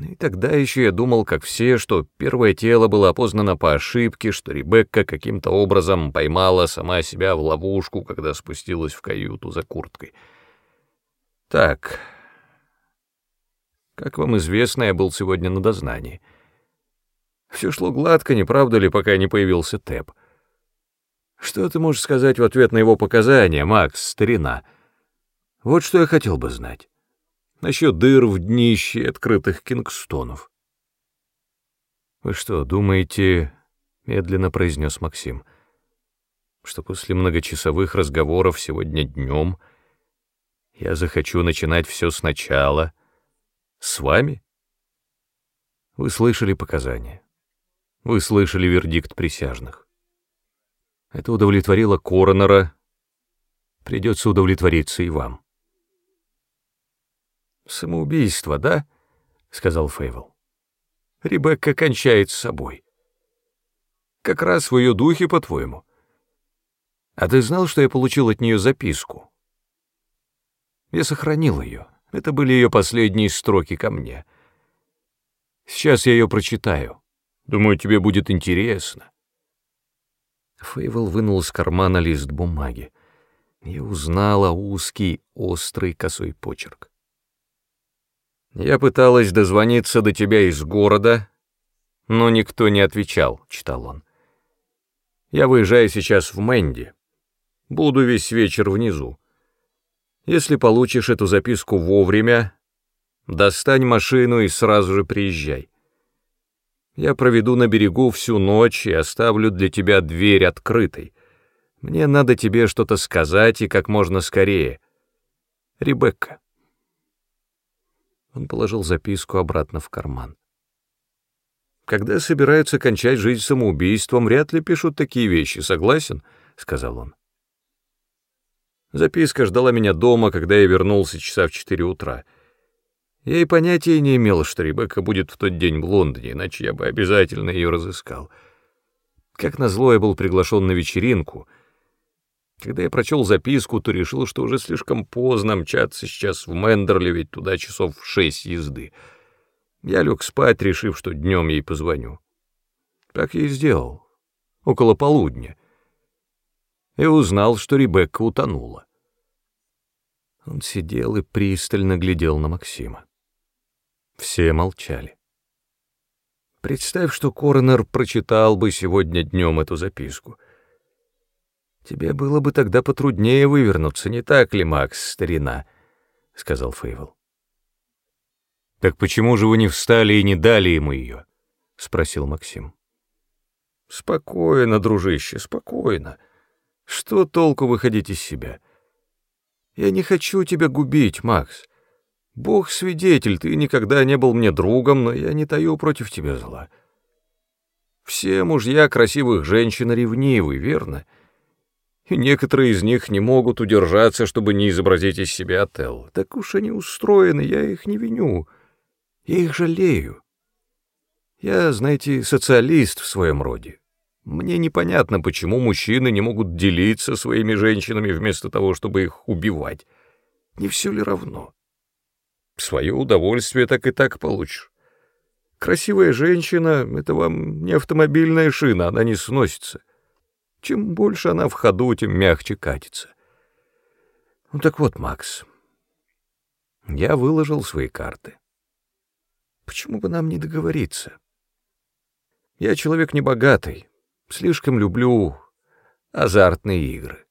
S2: И тогда еще я думал, как все, что первое тело было опознано по ошибке, что Ребекка каким-то образом поймала сама себя в ловушку, когда спустилась в каюту за курткой. Так, как вам известно, я был сегодня на дознании. Все шло гладко, не правда ли, пока не появился Тэп? Что ты можешь сказать в ответ на его показания, Макс, старина? Вот что я хотел бы знать. Насчет дыр в днище открытых кингстонов. Вы что, думаете, — медленно произнес Максим, — что после многочасовых разговоров сегодня днем я захочу начинать все сначала — с вами? Вы слышали показания. Вы слышали вердикт присяжных. Это удовлетворило коронера. Придется удовлетвориться и вам. «Самоубийство, да?» — сказал Фейвел. «Ребекка кончает с собой. Как раз в ее духе, по-твоему. А ты знал, что я получил от нее записку? Я сохранил ее. Это были ее последние строки ко мне. Сейчас я ее прочитаю. Думаю, тебе будет интересно. Фейвел вынул из кармана лист бумаги. Я узнала узкий, острый, косой почерк. «Я пыталась дозвониться до тебя из города, но никто не отвечал», — читал он. «Я выезжаю сейчас в Мэнди. Буду весь вечер внизу. Если получишь эту записку вовремя, достань машину и сразу же приезжай. Я проведу на берегу всю ночь и оставлю для тебя дверь открытой. Мне надо тебе что-то сказать и как можно скорее. Ребекка. Он положил записку обратно в карман. Когда собираются кончать жизнь самоубийством, вряд ли пишут такие вещи, согласен? — сказал он. Записка ждала меня дома, когда я вернулся часа в четыре утра. Я и понятия не имел, что Ребекка будет в тот день в Лондоне, иначе я бы обязательно ее разыскал. Как назло, я был приглашен на вечеринку. Когда я прочел записку, то решил, что уже слишком поздно мчаться сейчас в Мендерли, ведь туда часов шесть езды. Я лег спать, решив, что днем ей позвоню. Так я и сделал. Около полудня и узнал, что Ребекка утонула. Он сидел и пристально глядел на Максима. Все молчали. Представь, что коронер прочитал бы сегодня днем эту записку. Тебе было бы тогда потруднее вывернуться, не так ли, Макс, старина? — сказал Фейвел. «Так почему же вы не встали и не дали ему ее?» — спросил Максим. «Спокойно, дружище, спокойно», что толку выходить из себя? Я не хочу тебя губить, Макс. Бог свидетель, ты никогда не был мне другом, но я не таю против тебя зла. Все мужья красивых женщин ревнивы, верно? И некоторые из них не могут удержаться, чтобы не изобразить из себя Отелло. Так уж они устроены, я их не виню. Я их жалею. Я, знаете, социалист в своем роде. Мне непонятно, почему мужчины не могут делиться своими женщинами вместо того, чтобы их убивать. Не все ли равно? Свое удовольствие так и так получишь. Красивая женщина — это вам не автомобильная шина, она не сносится. Чем больше она в ходу, тем мягче катится. Ну так вот, Макс, я выложил свои карты. Почему бы нам не договориться? Я человек небогатый, слишком люблю азартные игры.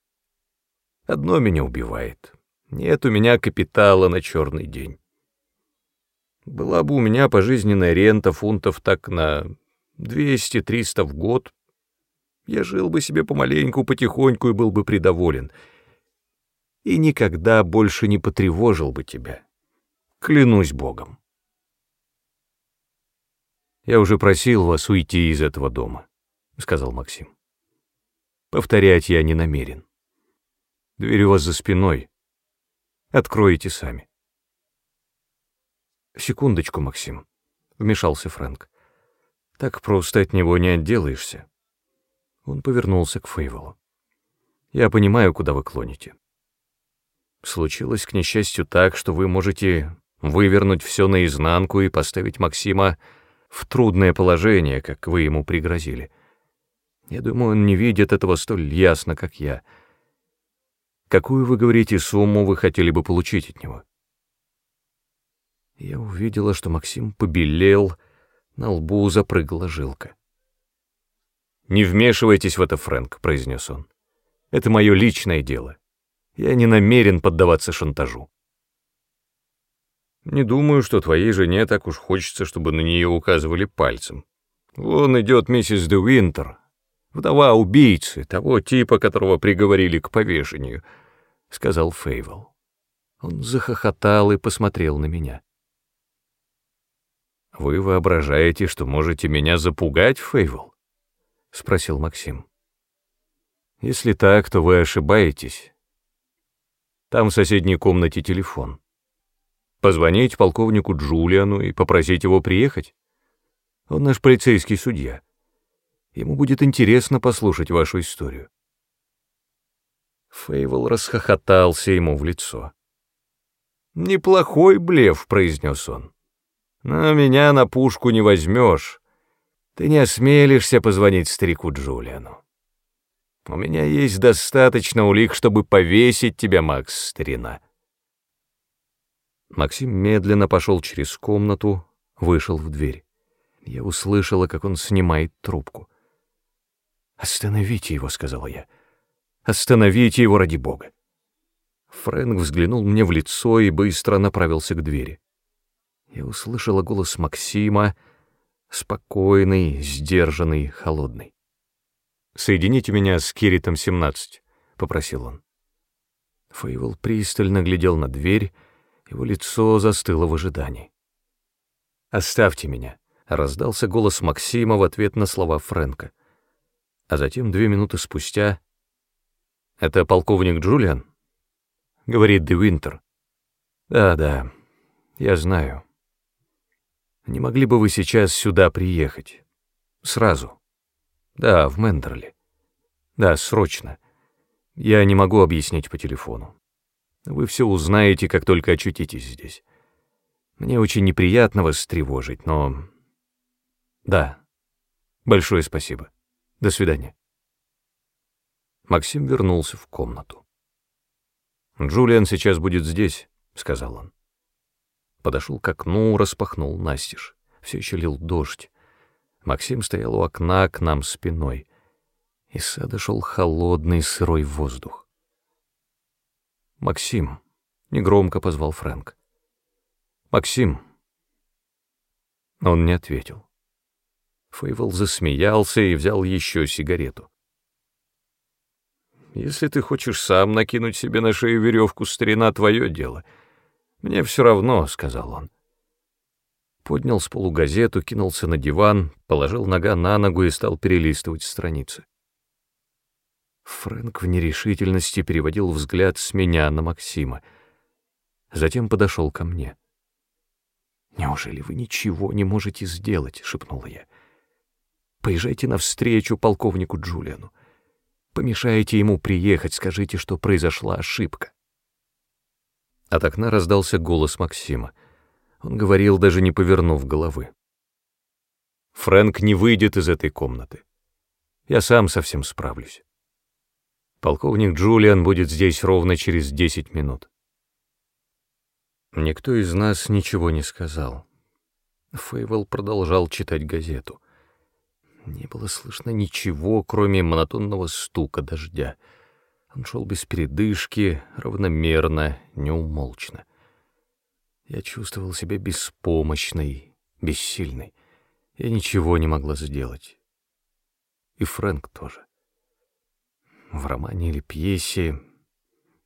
S2: Одно меня убивает. Нет у меня капитала на черный день. Была бы у меня пожизненная рента фунтов так на 200-300 в год, я жил бы себе помаленьку, потихоньку и был бы предоволен. И никогда больше не потревожил бы тебя. Клянусь Богом. «Я уже просил вас уйти из этого дома», — сказал Максим. «Повторять я не намерен. Дверь у вас за спиной. Откроете сами». «Секундочку, Максим», — вмешался Фрэнк. «Так просто от него не отделаешься». Он повернулся к Фейволу. «Я понимаю, куда вы клоните. Случилось, к несчастью, так, что вы можете вывернуть все наизнанку и поставить Максима в трудное положение, как вы ему пригрозили. Я думаю, он не видит этого столь ясно, как я. Какую, вы говорите, сумму вы хотели бы получить от него?» Я увидела, что Максим побелел, на лбу запрыгала жилка. «Не вмешивайтесь в это, Фрэнк», — произнес он. «Это мое личное дело. Я не намерен поддаваться шантажу». «Не думаю, что твоей жене так уж хочется, чтобы на нее указывали пальцем. Вон идет миссис де Уинтер, вдова убийцы, того типа, которого приговорили к повешению», — сказал Фейвел. Он захохотал и посмотрел на меня. «Вы воображаете, что можете меня запугать, Фейвел?» — спросил Максим. «Если так, то вы ошибаетесь. Там в соседней комнате телефон. Позвонить полковнику Джулиану и попросить его приехать. Он наш полицейский судья. Ему будет интересно послушать вашу историю». Фейвел расхохотался ему в лицо. «Неплохой блеф», — произнес он. «Но меня на пушку не возьмешь. Ты не осмелишься позвонить старику Джулиану. У меня есть достаточно улик, чтобы повесить тебя, Макс, старина. Максим медленно пошел через комнату, вышел в дверь. Я услышала, как он снимает трубку. «Остановите его», — сказала я. «Остановите его ради бога». Фрэнк взглянул мне в лицо и быстро направился к двери. Я услышала голос Максима, — спокойный, сдержанный, холодный. «Соедините меня с Киритом-17», — попросил он. Фейвел пристально глядел на дверь, его лицо застыло в ожидании. «Оставьте меня», — раздался голос Максима в ответ на слова Фрэнка. А затем, две минуты спустя, «Это полковник Джулиан?» — говорит Де Винтер. «Да, да, я знаю». Не могли бы вы сейчас сюда приехать? Сразу. Да, в Мендерли. Да, срочно. Я не могу объяснить по телефону. Вы все узнаете, как только очутитесь здесь. Мне очень неприятно вас тревожить, но... Да. Большое спасибо. До свидания. Максим вернулся в комнату. «Джулиан сейчас будет здесь», — сказал он. Подошел к окну, распахнул настежь. Все еще лил дождь. Максим стоял у окна к нам спиной. Из сада шел холодный сырой воздух. «Максим», — негромко позвал Фрэнк. «Максим». Он не ответил. Фейвел засмеялся и взял еще сигарету. «Если ты хочешь сам накинуть себе на шею веревку, старина, твое дело», «Мне все равно», — сказал он. Поднял с полу газету, кинулся на диван, положил нога на ногу и стал перелистывать страницы. Фрэнк в нерешительности переводил взгляд с меня на Максима. Затем подошел ко мне. «Неужели вы ничего не можете сделать?» — шепнула я. «Поезжайте навстречу полковнику Джулиану. Помешайте ему приехать, скажите, что произошла ошибка». От окна раздался голос Максима. Он говорил, даже не повернув головы. «Фрэнк не выйдет из этой комнаты. Я сам совсем справлюсь. Полковник Джулиан будет здесь ровно через десять минут». Никто из нас ничего не сказал. Фейвел продолжал читать газету. Не было слышно ничего, кроме монотонного стука дождя. Он шел без передышки, равномерно, неумолчно. Я чувствовал себя беспомощной, бессильной. Я ничего не могла сделать. И Фрэнк тоже. В романе или пьесе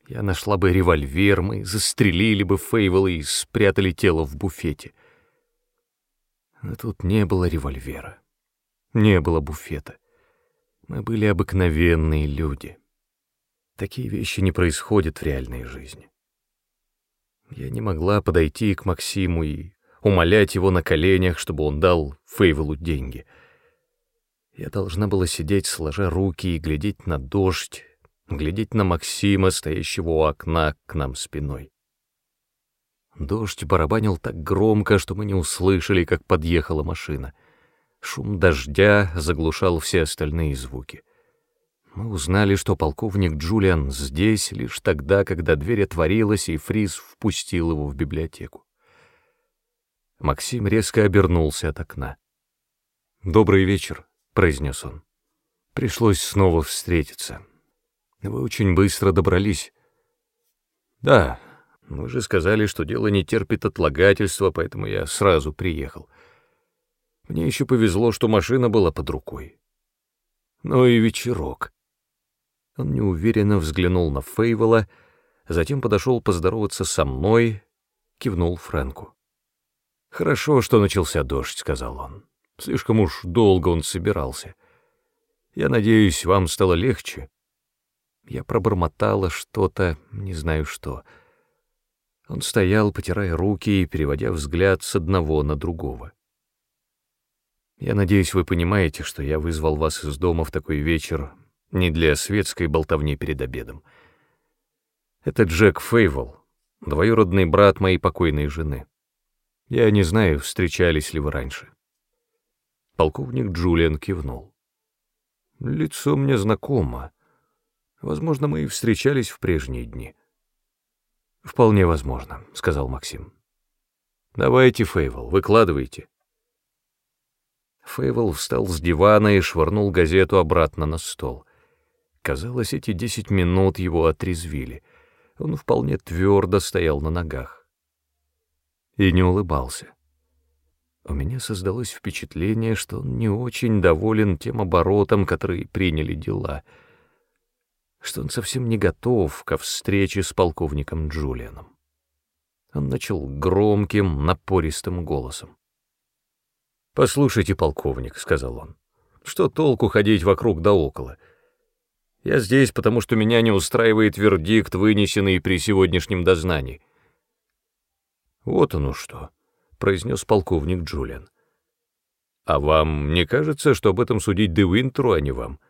S2: я нашла бы револьвер, мы застрелили бы Фейвела и спрятали тело в буфете. Но тут не было револьвера, не было буфета. Мы были обыкновенные люди. Такие вещи не происходят в реальной жизни. Я не могла подойти к Максиму и умолять его на коленях, чтобы он дал Фейвелу деньги. Я должна была сидеть, сложа руки, и глядеть на дождь, глядеть на Максима, стоящего у окна к нам спиной. Дождь барабанил так громко, что мы не услышали, как подъехала машина. Шум дождя заглушал все остальные звуки. Мы узнали, что полковник Джулиан здесь лишь тогда, когда дверь отворилась, и Фриз впустил его в библиотеку. Максим резко обернулся от окна. «Добрый вечер», — произнес он. «Пришлось снова встретиться. Вы очень быстро добрались». «Да, вы же сказали, что дело не терпит отлагательства, поэтому я сразу приехал. Мне еще повезло, что машина была под рукой. Ну и вечерок». Он неуверенно взглянул на Фейвела, затем подошел поздороваться со мной, кивнул Фрэнку. «Хорошо, что начался дождь», — сказал он. «Слишком уж долго он собирался. Я надеюсь, вам стало легче». Я пробормотала что-то, не знаю что. Он стоял, потирая руки и переводя взгляд с одного на другого. «Я надеюсь, вы понимаете, что я вызвал вас из дома в такой вечер не для светской болтовни перед обедом. Это Джек Фейвол, двоюродный брат моей покойной жены. Я не знаю, встречались ли вы раньше. Полковник Джулиан кивнул. Лицо мне знакомо. Возможно, мы и встречались в прежние дни. Вполне возможно, сказал Максим. Давайте, Фейвол, выкладывайте. Фейвол встал с дивана и швырнул газету обратно на стол. Казалось, эти десять минут его отрезвили. Он вполне твердо стоял на ногах. И не улыбался. У меня создалось впечатление, что он не очень доволен тем оборотом, который приняли дела, что он совсем не готов ко встрече с полковником Джулианом. Он начал громким, напористым голосом. «Послушайте, полковник», — сказал он, — «что толку ходить вокруг да около?» Я здесь, потому что меня не устраивает вердикт, вынесенный при сегодняшнем дознании. Вот оно что, произнес полковник Джулиан. А вам не кажется, что об этом судить Де Винтеру, а не вам?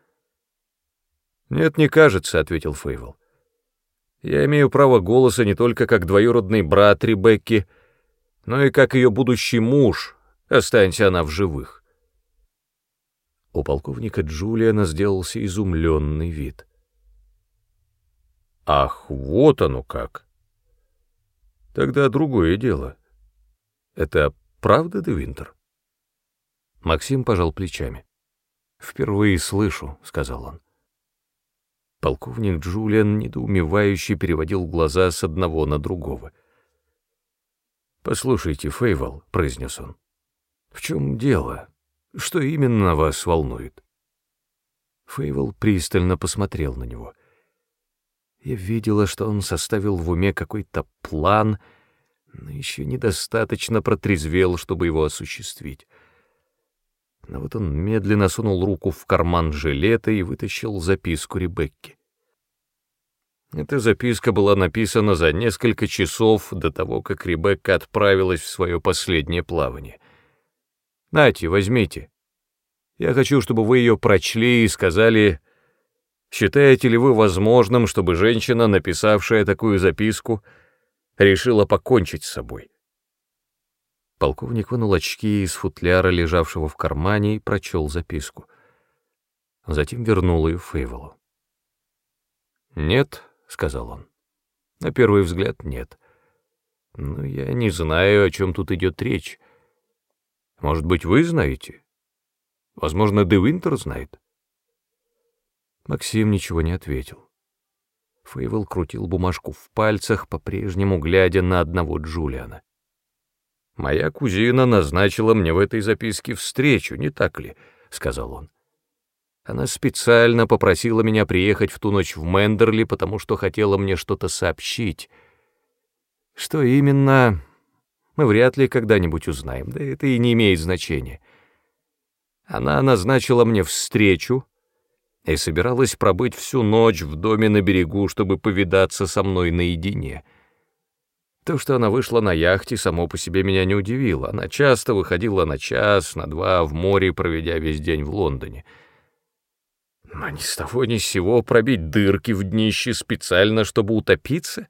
S2: Нет, не кажется, ответил Фейвел. Я имею право голоса не только как двоюродный брат Ребекки, но и как ее будущий муж, останься она в живых. У полковника Джулиана сделался изумленный вид. «Ах, вот оно как!» «Тогда другое дело. Это правда, Де Винтер?» Максим пожал плечами. «Впервые слышу», — сказал он. Полковник Джулиан недоумевающе переводил глаза с одного на другого. «Послушайте, Фейвол», — произнес он, — «в чем дело?» Что именно вас волнует?» Фейвел пристально посмотрел на него. Я видела, что он составил в уме какой-то план,
S1: но еще недостаточно протрезвел, чтобы его осуществить. Но вот он медленно сунул руку в карман жилета и вытащил записку Ребекки. Эта записка была написана за несколько часов до того, как Ребекка отправилась в свое последнее плавание. «Нате, возьмите. Я хочу, чтобы вы ее прочли и сказали, считаете ли вы возможным, чтобы женщина, написавшая такую записку, решила покончить с собой?» Полковник вынул очки из футляра, лежавшего в кармане, и прочел записку. Затем вернул ее Фейволу. «Нет», — сказал он. «На первый взгляд нет. Но я не знаю, о чем тут идет речь. Может быть, вы знаете? Возможно, Де Винтер знает?» Максим ничего не ответил. Фейвел крутил бумажку в пальцах, по-прежнему глядя на одного Джулиана. «Моя кузина назначила мне в этой записке встречу, не так ли?» — сказал он. «Она специально попросила меня приехать в ту ночь в Мендерли, потому что хотела мне что-то сообщить. Что именно, мы вряд ли когда-нибудь узнаем, да это и не имеет значения. Она назначила мне встречу и собиралась пробыть всю ночь в доме на берегу, чтобы повидаться со мной наедине». То, что она вышла на яхте, само по себе меня не удивило. Она часто выходила на час, на два в море, проведя весь день в Лондоне. Но ни с того ни с сего пробить дырки в днище специально, чтобы утопиться?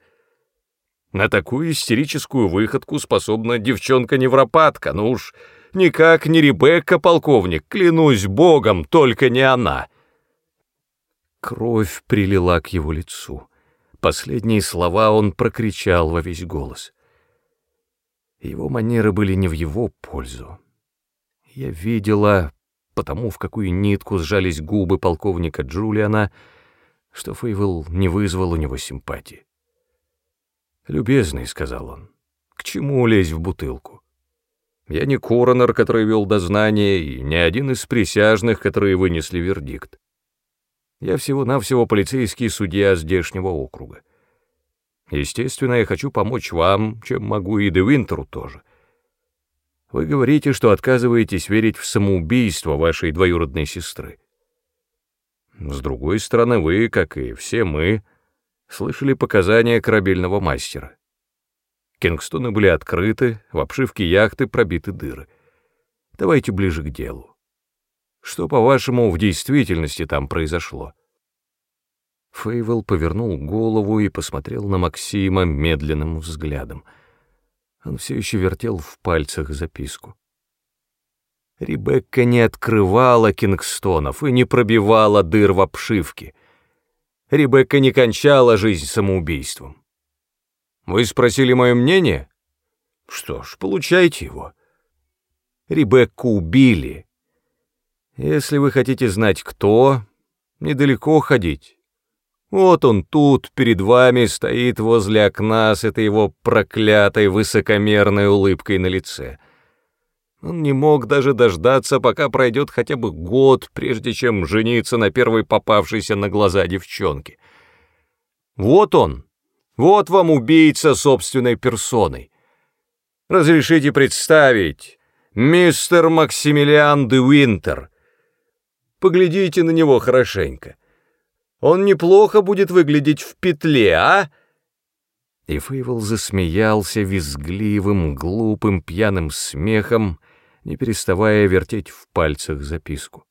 S1: На такую истерическую выходку способна девчонка-невропатка, ну уж никак не Ребекка, полковник, клянусь богом, только не она. Кровь прилила к его лицу. Последние слова он прокричал во весь голос. Его манеры были не в его пользу. Я видела, потому в какую нитку сжались губы полковника Джулиана, что Фейвел не вызвал у него симпатии. «Любезный», — сказал он, — «к чему лезть в бутылку? Я не коронер, который вел дознание, и не один из присяжных, которые вынесли вердикт. Я всего-навсего полицейский судья здешнего округа. Естественно, я хочу помочь вам, чем могу и Де Винтеру тоже. Вы говорите, что отказываетесь верить в самоубийство вашей двоюродной сестры. С другой стороны, вы, как и все мы, слышали показания корабельного мастера. Кингстоны были открыты, в обшивке яхты пробиты дыры. Давайте ближе к делу. Что, по-вашему, в действительности там произошло?» Фейвел повернул голову и посмотрел на Максима медленным взглядом. Он все еще вертел в пальцах записку. Ребекка не открывала кингстонов и не пробивала дыр в обшивке. Ребекка не кончала жизнь самоубийством. Вы спросили мое мнение? Что ж, получайте его. Ребекку убили, если вы хотите знать, кто, недалеко ходить. Вот он тут, перед вами, стоит возле окна с этой его проклятой высокомерной улыбкой на лице. Он не мог даже дождаться, пока пройдет хотя бы год, прежде чем жениться на первой попавшейся на глаза девчонке. Вот он, вот вам убийца собственной персоной. Разрешите представить, мистер Максимилиан де Уинтер — Поглядите на него хорошенько. Он неплохо будет выглядеть в петле, а?» И Фейвол засмеялся визгливым, глупым, пьяным смехом, не переставая вертеть в пальцах записку.